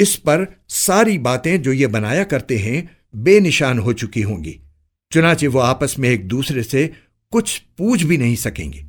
इस पर सारी बातें जो ये बनाया करते हैं बेनिशान हो चुकी होंगी। चुनाचे वो आपस में एक दूसरे से कुछ पूछ भी नहीं सकेंगे।